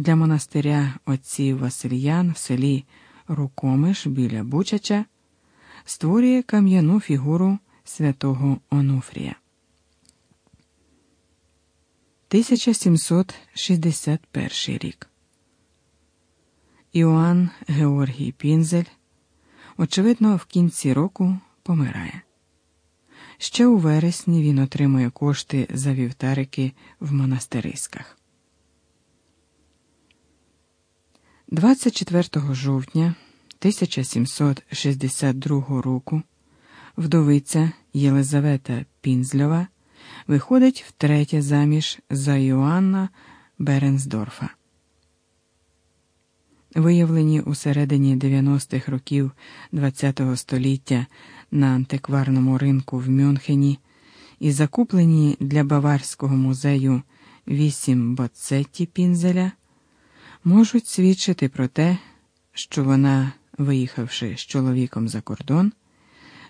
для монастиря отців Васильян в селі Рукомиш біля Бучача створює кам'яну фігуру святого Онуфрія. 1761 рік. Іоанн Георгій Пінзель, очевидно, в кінці року помирає. Ще у вересні він отримує кошти за вівтарики в монастириськах. 24 жовтня 1762 року вдовиця Єлизавета Пінзльова виходить втретє заміж за Йоанна Беренсдорфа. Виявлені у середині 90-х років ХХ століття на антикварному ринку в Мюнхені і закуплені для Баварського музею вісім боцетті пінзеля можуть свідчити про те, що вона, виїхавши з чоловіком за кордон,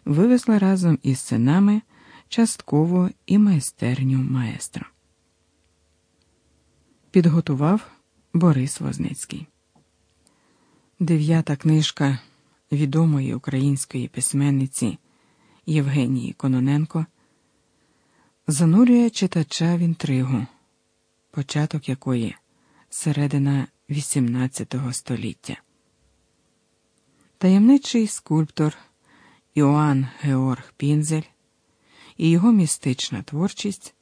вивезла разом із синами частково і майстерню маестра. Підготував Борис Возницький. Дев'ята книжка відомої української письменниці Євгенії Кононенко занурює читача в інтригу, початок якої середина XVIII століття. Таємничий скульптор Іоанн Георг Пінзель і його містична творчість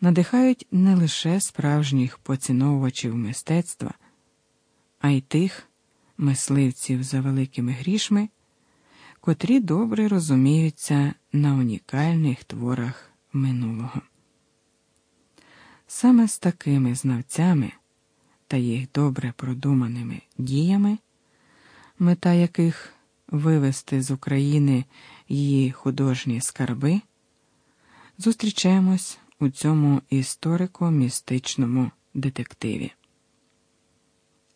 надихають не лише справжніх поціновувачів мистецтва, а й тих мисливців за великими грішми, котрі добре розуміються на унікальних творах минулого. Саме з такими знавцями та їх добре продуманими діями, мета яких вивести з України її художні скарби, зустрічаємось у цьому історико-містичному детективі.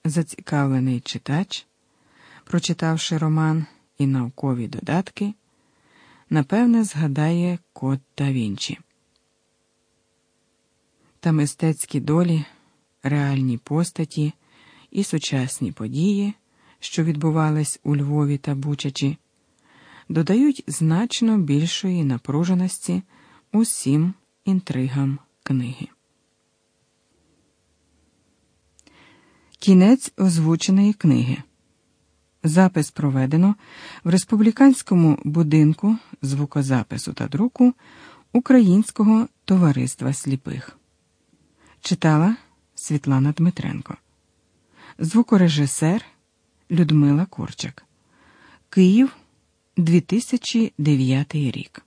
Зацікавлений читач, прочитавши роман і наукові додатки, напевне, згадає Код да Вінчі. Та мистецькі долі, реальні постаті і сучасні події, що відбувались у Львові та Бучачі, додають значно більшої напруженості усім інтригам книги. Кінець озвученої книги. Запис проведено в республіканському будинку звукозапису та друку Українського товариства сліпих. Читала Світлана Дмитренко. Звукорежисер Людмила Корчак. Київ 2009 рік.